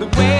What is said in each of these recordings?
The way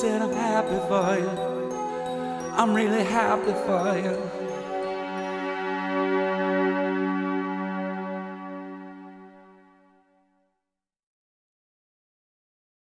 said I'm happy for you. I'm really happy for you.